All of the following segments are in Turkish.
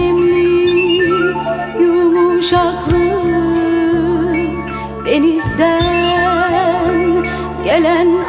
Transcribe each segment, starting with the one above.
nemli yumuşaklığı denizden gelen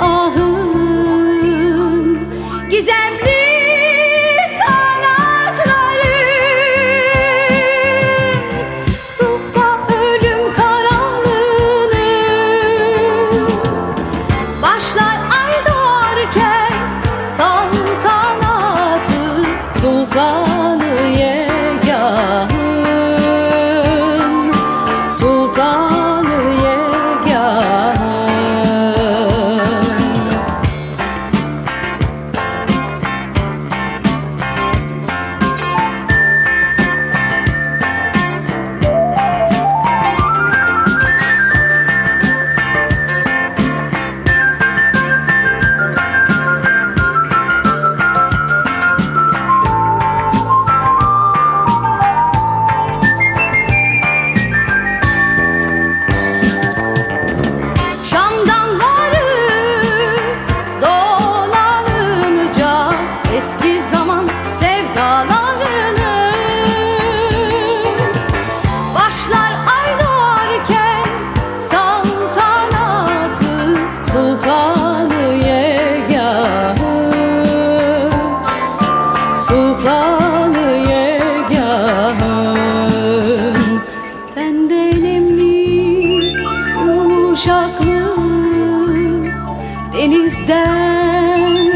denizden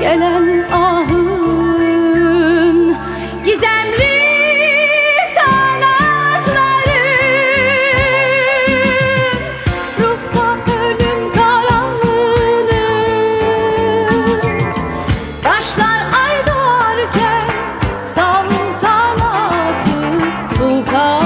gelen ahın. Gizemli Başlar ay doğarken saltanatı sultan